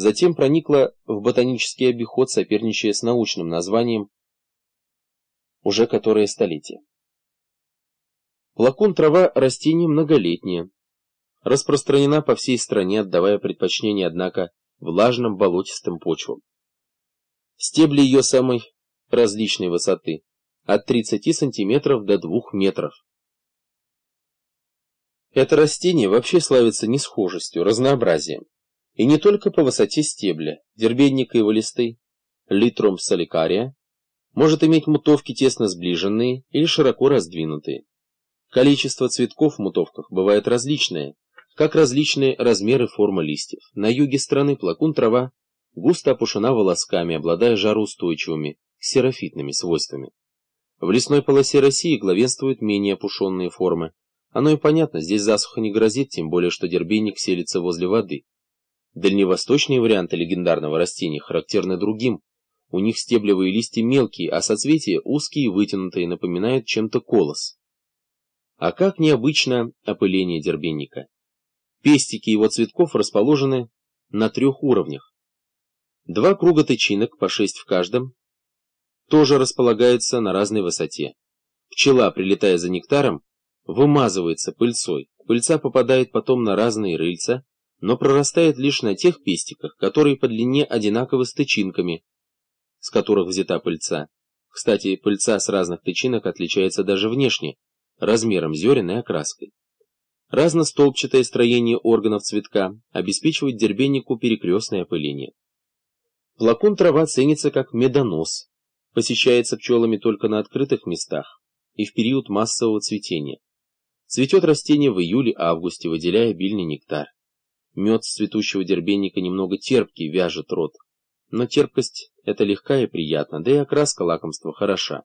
затем проникла в ботанический обиход, соперничая с научным названием уже которое столетие. Плакун трава растение многолетнее, распространена по всей стране, отдавая предпочтение, однако, влажным болотистым почвам. Стебли ее самой различной высоты, от 30 сантиметров до 2 метров. Это растение вообще славится несхожестью, разнообразием. И не только по высоте стебля, дербенника его листы, литрум соликария, может иметь мутовки тесно сближенные или широко раздвинутые. Количество цветков в мутовках бывает различное, как различные размеры формы листьев. На юге страны плакун трава густо опушена волосками, обладая жароустойчивыми, ксерофитными свойствами. В лесной полосе России главенствуют менее опушенные формы. Оно и понятно, здесь засуха не грозит, тем более, что дербенник селится возле воды. Дальневосточные варианты легендарного растения характерны другим. У них стеблевые листья мелкие, а соцветия узкие и вытянутые, напоминают чем-то колос. А как необычно опыление дербенника. Пестики его цветков расположены на трех уровнях. Два круга тычинок, по шесть в каждом, тоже располагаются на разной высоте. Пчела, прилетая за нектаром, вымазывается пыльцой. Пыльца попадает потом на разные рыльца, но прорастает лишь на тех пестиках, которые по длине одинаковы с тычинками, с которых взята пыльца. Кстати, пыльца с разных тычинок отличается даже внешне, размером зерен и окраской. Разностолбчатое строение органов цветка обеспечивает дербеннику перекрестное опыление. Флакон трава ценится как медонос, посещается пчелами только на открытых местах и в период массового цветения. Цветет растение в июле-августе, выделяя обильный нектар. Мед с цветущего дербенника немного терпкий, вяжет рот. Но терпкость – это легка и приятна, да и окраска лакомства хороша.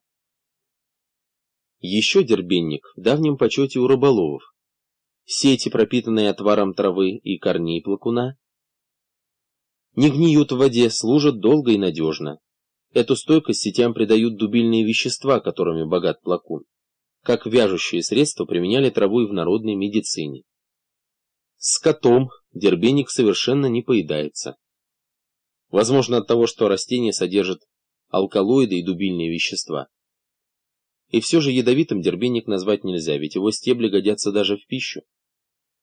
Еще дербенник в давнем почете у рыболовов. Сети, пропитанные отваром травы и корней плакуна, не гниют в воде, служат долго и надежно. Эту стойкость сетям придают дубильные вещества, которыми богат плакун. Как вяжущие средства применяли траву и в народной медицине. С котом дербеник совершенно не поедается. Возможно от того, что растение содержит алкалоиды и дубильные вещества. И все же ядовитым дербеник назвать нельзя, ведь его стебли годятся даже в пищу.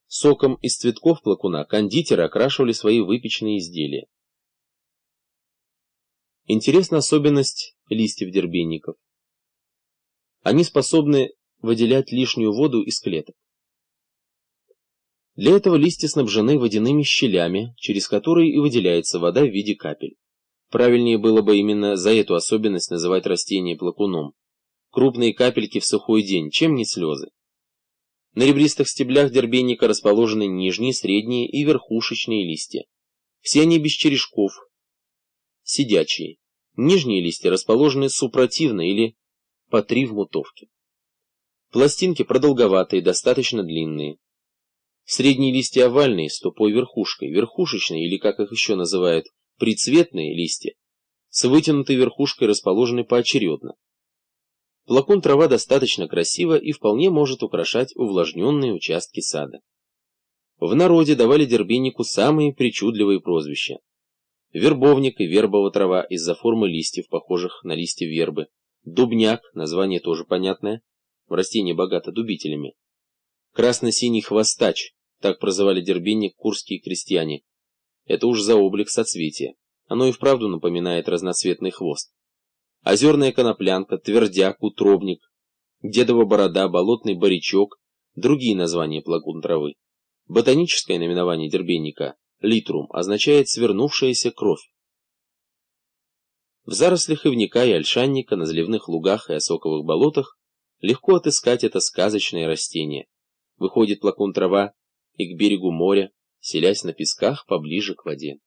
Соком из цветков плакуна кондитеры окрашивали свои выпечные изделия. Интересна особенность листьев дербенников. Они способны выделять лишнюю воду из клеток. Для этого листья снабжены водяными щелями, через которые и выделяется вода в виде капель. Правильнее было бы именно за эту особенность называть растение плакуном. Крупные капельки в сухой день, чем не слезы. На ребристых стеблях дербенника расположены нижние, средние и верхушечные листья. Все они без черешков, сидячие. Нижние листья расположены супротивно или по три в мутовке. Пластинки продолговатые, достаточно длинные. Средние листья овальные, с тупой верхушкой, верхушечные, или как их еще называют, прицветные листья, с вытянутой верхушкой расположены поочередно. Плакун трава достаточно красива и вполне может украшать увлажненные участки сада. В народе давали дербеннику самые причудливые прозвища. Вербовник и вербова трава из-за формы листьев, похожих на листья вербы. Дубняк, название тоже понятное, растение богато дубителями. Красно-синий хвостач, так прозывали дербенник курские крестьяне. Это уж за облик соцветия. Оно и вправду напоминает разноцветный хвост. Озерная коноплянка, твердяк, утробник, дедова борода, болотный баричок, другие названия плакун травы. Ботаническое наименование дербенника литрум означает свернувшаяся кровь. В зарослях ивника и ольшанника, на заливных лугах и осоковых болотах легко отыскать это сказочное растение. Выходит плакун трава и к берегу моря, селясь на песках поближе к воде.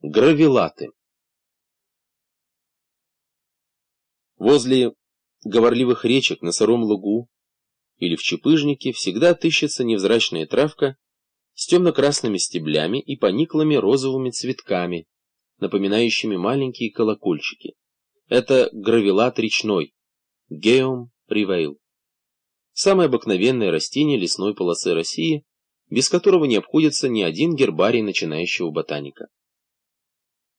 Гравилаты Возле говорливых речек на сыром лугу или в чепыжнике всегда тыщется невзрачная травка с темно-красными стеблями и пониклыми розовыми цветками, напоминающими маленькие колокольчики. Это гравилат речной, геум ривейл. Самое обыкновенное растение лесной полосы России, без которого не обходится ни один гербарий начинающего ботаника.